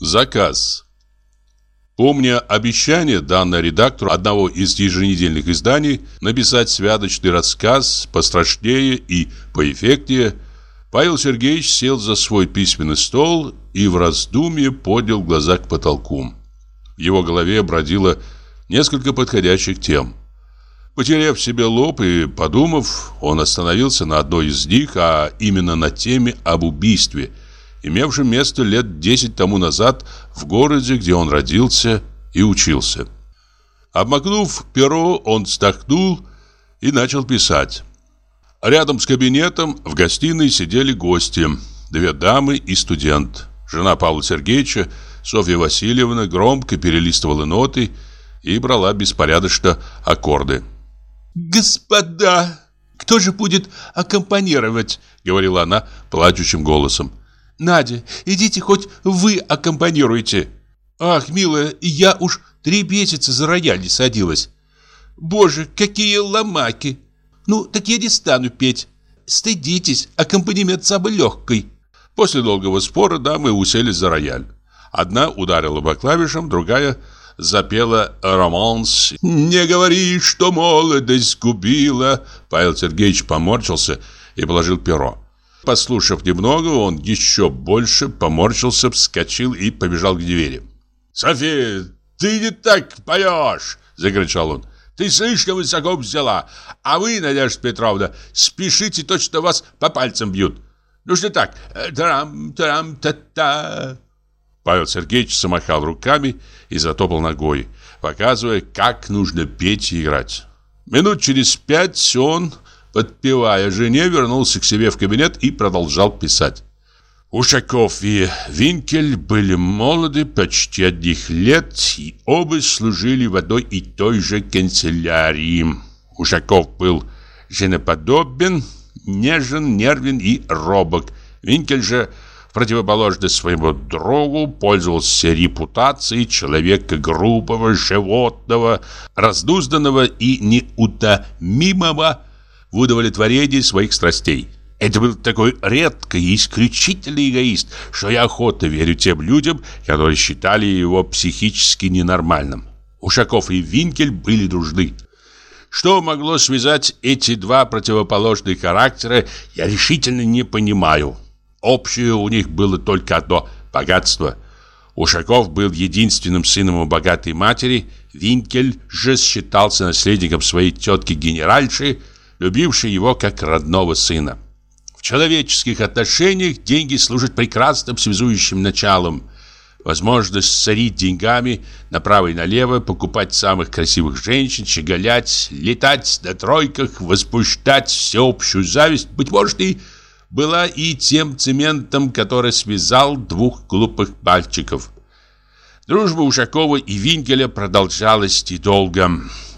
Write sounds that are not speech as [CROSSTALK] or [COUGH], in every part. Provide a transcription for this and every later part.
Заказ. Помня обещание, данное редактору одного из еженедельных изданий, написать святочный рассказ пострашнее и поэффектнее, Павел Сергеевич сел за свой письменный стол и в раздумье поднял глаза к потолку. В его голове бродило несколько подходящих тем. Потеряв себе лоб и подумав, он остановился на одной из них, а именно на теме об убийстве – имевшим место лет 10 тому назад в городе, где он родился и учился. Обмакнув перо, он вздохнул и начал писать. Рядом с кабинетом в гостиной сидели гости, две дамы и студент. Жена Павла Сергеевича, Софья Васильевна, громко перелистывала ноты и брала беспорядочно аккорды. «Господа, кто же будет аккомпанировать?» — говорила она плачущим голосом. Надя, идите хоть вы аккомпанируйте. Ах, милая, я уж три месяца за рояль не садилась. Боже, какие ломаки. Ну, так я не стану петь. Стыдитесь, аккомпанемент самый легкий. После долгого спора дамы уселись за рояль. Одна ударила по клавишам, другая запела романс. «Не говори, что молодость губила». Павел Сергеевич поморщился и положил перо. Послушав немного, он еще больше поморщился, вскочил и побежал к двери. «София, ты не так поешь!» – закричал он. «Ты слишком высоко взяла, а вы, Надежда Петровна, спешите, точно вас по пальцам бьют. Ну что так, трам, трам, та-та!» Павел Сергеевич замахал руками и затопал ногой, показывая, как нужно петь и играть. Минут через пять он подпевая жене, вернулся к себе в кабинет и продолжал писать. Ушаков и Винкель были молоды, почти одних лет, и оба служили в одной и той же канцелярии. Ушаков был женоподобен, нежен, нервен и робок. Винкель же, в противоположность своему другу, пользовался репутацией человека грубого, животного, раздузданного и неутомимого, в удовлетворении своих страстей. Это был такой редкий и исключительный эгоист, что я охотно верю тем людям, которые считали его психически ненормальным. Ушаков и Винкель были дружны. Что могло связать эти два противоположных характера, я решительно не понимаю. Общее у них было только одно – богатство. Ушаков был единственным сыном у богатой матери, Винкель же считался наследником своей тетки-генеральши – любивший его как родного сына. В человеческих отношениях деньги служат прекрасным связующим началом. Возможность сорить деньгами направо и налево, покупать самых красивых женщин, щеголять, летать на тройках, возбуждать всеобщую зависть, быть может, и была и тем цементом, который связал двух глупых мальчиков. Дружба Ушакова и Винкеля продолжалась недолго.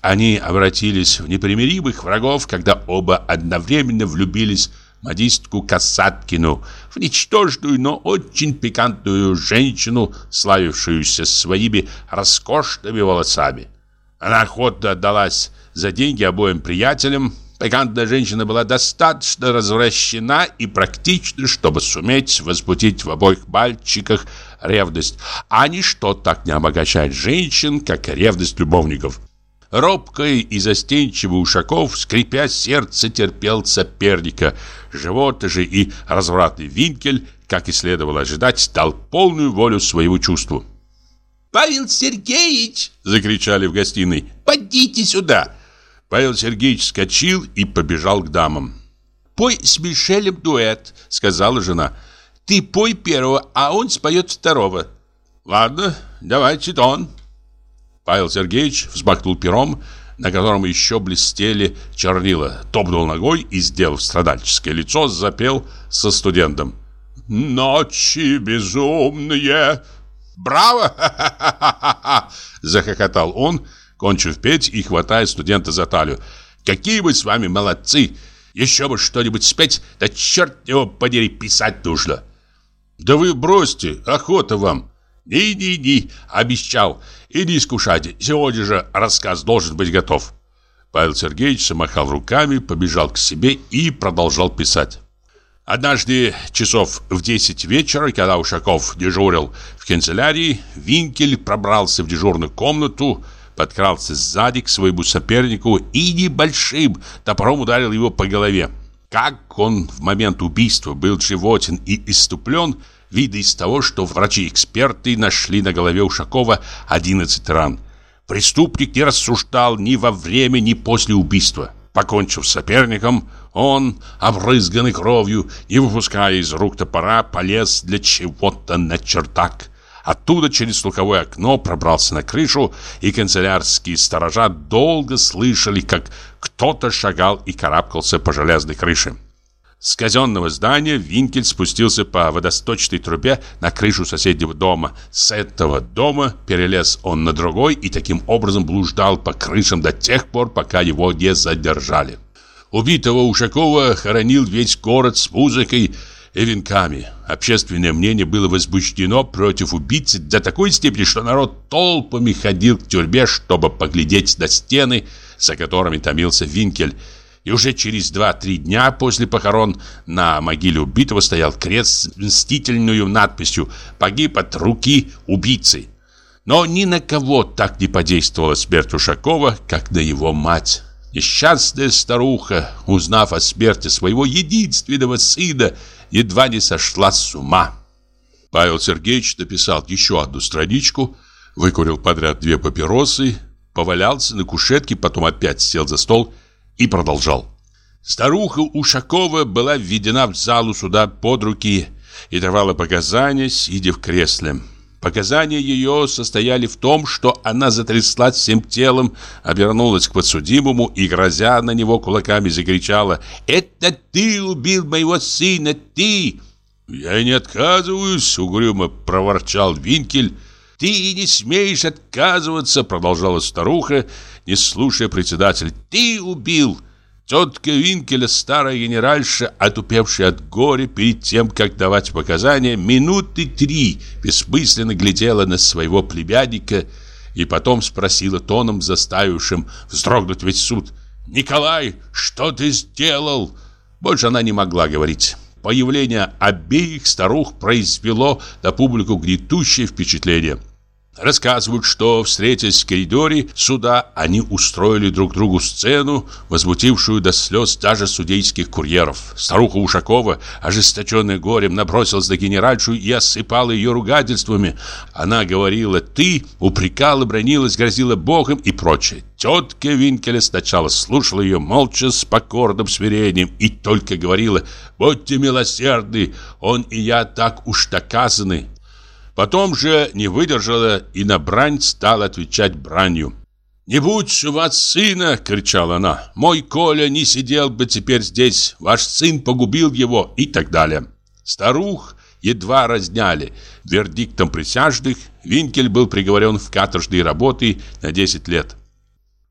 Они обратились в непримиримых врагов, когда оба одновременно влюбились в модистку Касаткину, в ничтожную, но очень пикантную женщину, славившуюся своими роскошными волосами. Она охотно отдалась за деньги обоим приятелям. Пикантная женщина была достаточно развращена и практична, чтобы суметь возбудить в обоих мальчиках ревность. А ничто так не обогащает женщин, как ревность любовников. Робкий и застенчивый Ушаков, скрипя сердце, терпел соперника. Живот же и развратный Винкель, как и следовало ожидать, дал полную волю своему чувству. «Павел Сергеевич!» — закричали в гостиной. «Подите сюда!» Павел Сергеевич вскочил и побежал к дамам. «Пой с Мишелем дуэт», — сказала жена. «Ты пой первого, а он споет второго». «Ладно, давайте тон», Павел Сергеевич взмахнул пером, на котором еще блестели чернила, топнул ногой и, сделав страдальческое лицо, запел со студентом. «Ночи безумные!» «Браво!» [LAUGHS] — захохотал он, кончив петь и хватая студента за талию. «Какие вы с вами молодцы! Еще бы что-нибудь спеть, да черт его подери, писать нужно!» «Да вы бросьте, охота вам!» «Ни-ни-ни, обещал. И не искушайте, сегодня же рассказ должен быть готов. Павел Сергеевич замахал руками, побежал к себе и продолжал писать. Однажды часов в 10 вечера, когда Ушаков дежурил в канцелярии, Винкель пробрался в дежурную комнату, подкрался сзади к своему сопернику и небольшим топором ударил его по голове. Как он в момент убийства был животен и иступлен, видно из того, что врачи-эксперты нашли на голове Ушакова 11 ран. Преступник не рассуждал ни во время, ни после убийства. Покончив с соперником, он, обрызганный кровью, не выпуская из рук топора, полез для чего-то на чердак. Оттуда через слуховое окно пробрался на крышу, и канцелярские сторожа долго слышали, как кто-то шагал и карабкался по железной крыше. С казенного здания Винкель спустился по водосточной трубе на крышу соседнего дома. С этого дома перелез он на другой и таким образом блуждал по крышам до тех пор, пока его не задержали. Убитого Ушакова хоронил весь город с музыкой и венками. Общественное мнение было возбуждено против убийцы до такой степени, что народ толпами ходил к тюрьме, чтобы поглядеть на стены, за которыми томился Винкель, и уже через два-три дня после похорон на могиле убитого стоял крест с мстительной надписью «Погиб от руки убийцы». Но ни на кого так не подействовала смерть Ушакова, как на его мать. Несчастная старуха, узнав о смерти своего единственного сына, едва не сошла с ума. Павел Сергеевич написал еще одну страничку, выкурил подряд две папиросы, повалялся на кушетке, потом опять сел за стол и продолжал. Старуха Ушакова была введена в залу суда под руки и давала показания, сидя в кресле. Показания ее состояли в том, что она затряслась всем телом, обернулась к подсудимому и, грозя на него кулаками, закричала «Это ты убил моего сына, ты!» «Я не отказываюсь», — угрюмо проворчал Винкель. «Ты не смеешь отказываться», — продолжала старуха, не слушая председателя. «Ты убил!» Тетка Винкеля, старая генеральша, отупевшая от горя перед тем, как давать показания, минуты три бессмысленно глядела на своего племянника и потом спросила тоном, заставившим вздрогнуть весь суд. «Николай, что ты сделал?» Больше она не могла говорить. Появление обеих старух произвело на публику гнетущее впечатление – Рассказывают, что, встретясь в коридоре суда, они устроили друг другу сцену, возмутившую до слез даже судейских курьеров. Старуха Ушакова, ожесточенная горем, набросилась на генеральшу и осыпала ее ругательствами. Она говорила «ты», упрекала, бронилась, грозила богом и прочее. Тетка Винкеля сначала слушала ее молча с покорным смирением и только говорила «Будьте милосердны, он и я так уж доказаны». Потом же не выдержала и на брань стала отвечать бранью. «Не будь у вас сына!» — кричала она. «Мой Коля не сидел бы теперь здесь, ваш сын погубил его» и так далее. Старух едва разняли. Вердиктом присяжных Винкель был приговорен в каторжные работы на 10 лет.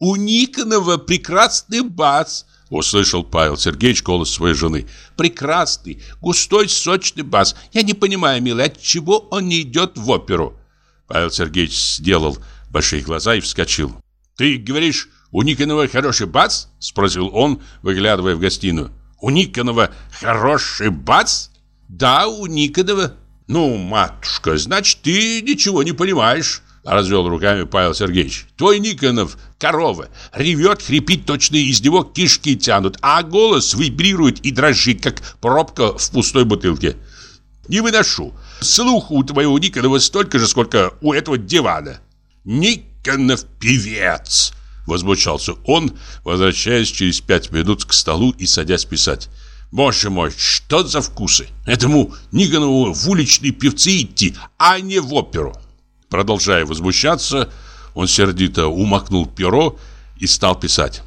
«У Никонова прекрасный бас!» Услышал Павел Сергеевич голос своей жены. Прекрасный, густой, сочный бас. Я не понимаю, милый, от чего он не идет в оперу? Павел Сергеевич сделал большие глаза и вскочил. Ты говоришь, у Никонова хороший бас? Спросил он, выглядывая в гостиную. У Никонова хороший бас? Да, у Никонова. Ну, матушка, значит, ты ничего не понимаешь. Развел руками Павел Сергеевич. Твой Никонов корова. Ревет, хрипит, точно из него кишки тянут. А голос вибрирует и дрожит, как пробка в пустой бутылке. Не выношу. Слуху у твоего Никонова столько же, сколько у этого дивана. Никонов певец. Возмущался он, возвращаясь через пять минут к столу и садясь писать. Боже мой, что за вкусы? Этому Никонову в уличные певцы идти, а не в оперу. Продолжая возмущаться, он сердито умокнул перо и стал писать.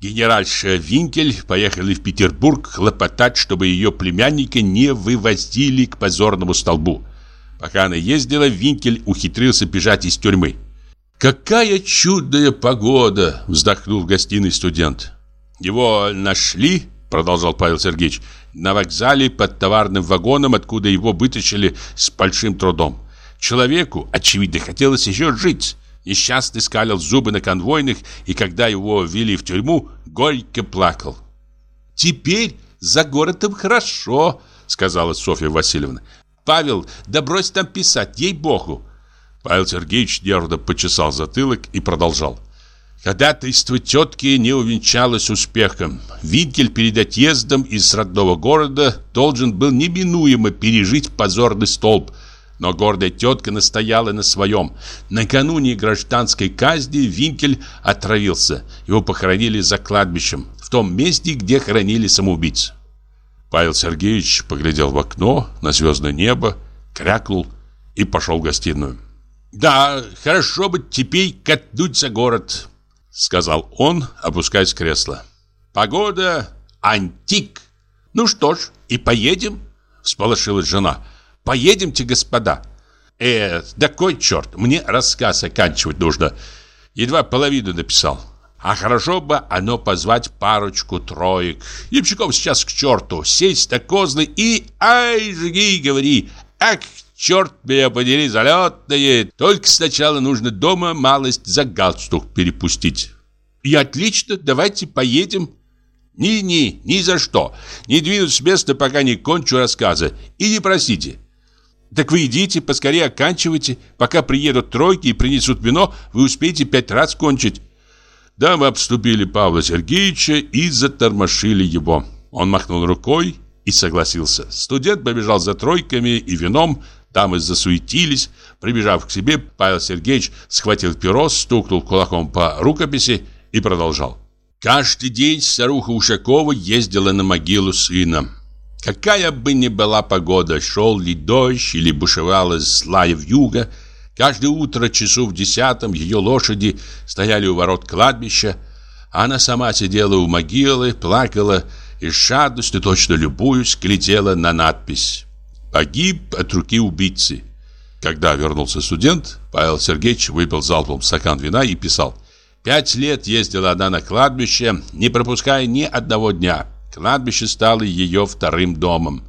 Генеральша Винкель поехали в Петербург хлопотать, чтобы ее племянника не вывозили к позорному столбу. Пока она ездила, Винкель ухитрился бежать из тюрьмы. «Какая чудная погода!» – вздохнул в гостиной студент. «Его нашли?» – продолжал Павел Сергеевич. «На вокзале под товарным вагоном, откуда его вытащили с большим трудом. Человеку, очевидно, хотелось еще жить. Несчастный скалил зубы на конвойных, и когда его ввели в тюрьму, горько плакал. «Теперь за городом хорошо, сказала Софья Васильевна. Павел, да брось там писать, ей-богу. Павел Сергеевич нервно почесал затылок и продолжал. Ходатайство тетки не увенчалось успехом. Винкель перед отъездом из родного города должен был неминуемо пережить позорный столб. Но гордая тетка настояла на своем. Накануне гражданской казни Винкель отравился. Его похоронили за кладбищем, в том месте, где хоронили самоубийц. Павел Сергеевич поглядел в окно на звездное небо, крякнул и пошел в гостиную. «Да, хорошо бы теперь катнуть за город», — сказал он, опускаясь в кресло. «Погода антик. Ну что ж, и поедем?» — всполошилась жена. «Поедемте, господа». «Э, да кой черт, мне рассказ оканчивать нужно. Едва половину написал. А хорошо бы оно позвать парочку троек. Ямщиков сейчас к черту, сесть на козлы и... Ай, жги, говори, ах, черт меня подери, залетные. Только сначала нужно дома малость за галстук перепустить. И отлично, давайте поедем. Ни-ни, ни за что. Не двинусь с места, пока не кончу рассказа. И не просите. Так вы идите, поскорее оканчивайте. Пока приедут тройки и принесут вино, вы успеете пять раз кончить. Дамы обступили Павла Сергеевича и затормошили его. Он махнул рукой и согласился. Студент побежал за тройками и вином, Дамы засуетились. Прибежав к себе, Павел Сергеевич схватил перо, стукнул кулаком по рукописи и продолжал. Каждый день старуха Ушакова ездила на могилу сына. Какая бы ни была погода, шел ли дождь или бушевала злая вьюга, каждое утро часу в десятом ее лошади стояли у ворот кладбища, а она сама сидела у могилы, плакала и с жадностью, точно любуюсь, глядела на надпись Погиб от руки убийцы. Когда вернулся студент, Павел Сергеевич выпил залпом стакан вина и писал. Пять лет ездила она на кладбище, не пропуская ни одного дня. Кладбище стало ее вторым домом.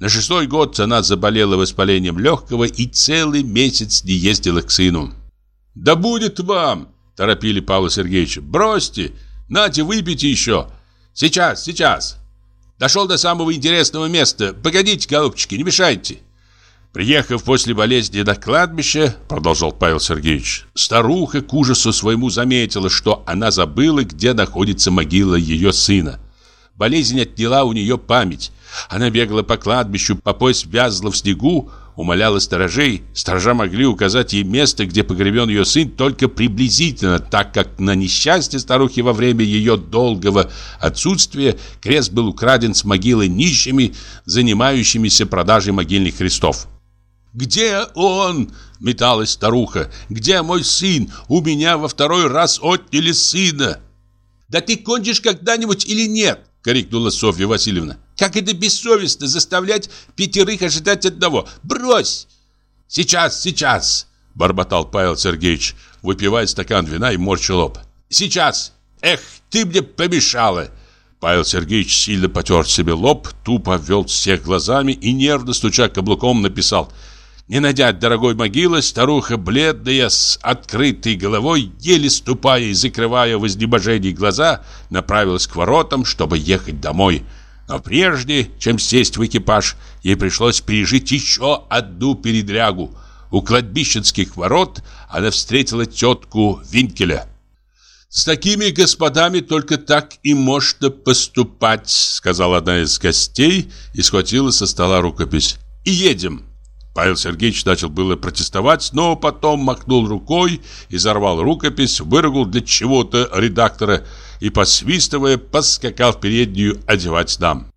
На шестой год она заболела воспалением легкого и целый месяц не ездила к сыну. «Да будет вам!» – торопили Павла Сергеевича. «Бросьте! Нате, выпейте еще! Сейчас, сейчас!» Дошел до самого интересного места. Погодите, голубчики, не мешайте. Приехав после болезни на кладбище, продолжал Павел Сергеевич, старуха к ужасу своему заметила, что она забыла, где находится могила ее сына. Болезнь отняла у нее память. Она бегала по кладбищу, по пояс вязла в снегу, умоляла сторожей. Сторожа могли указать ей место, где погребен ее сын, только приблизительно, так как на несчастье старухи во время ее долгого отсутствия крест был украден с могилы нищими, занимающимися продажей могильных крестов. «Где он?» – металась старуха. «Где мой сын? У меня во второй раз отняли сына!» «Да ты кончишь когда-нибудь или нет?» – крикнула Софья Васильевна. Как это бессовестно заставлять пятерых ожидать одного. Брось! Сейчас, сейчас, бормотал Павел Сергеевич, выпивая стакан вина и морща лоб. Сейчас! Эх, ты мне помешала! Павел Сергеевич сильно потер себе лоб, тупо ввел всех глазами и, нервно стуча каблуком, написал «Не найдя дорогой могилы, старуха бледная, с открытой головой, еле ступая и закрывая в изнеможении глаза, направилась к воротам, чтобы ехать домой». Но прежде, чем сесть в экипаж, ей пришлось пережить еще одну передрягу. У кладбищенских ворот она встретила тетку Винкеля. «С такими господами только так и можно поступать», сказала одна из гостей и схватила со стола рукопись. «И едем». Павел Сергеевич начал было протестовать, но потом махнул рукой, изорвал рукопись, выругал для чего-то редактора и, посвистывая, поскакал в переднюю одевать дам.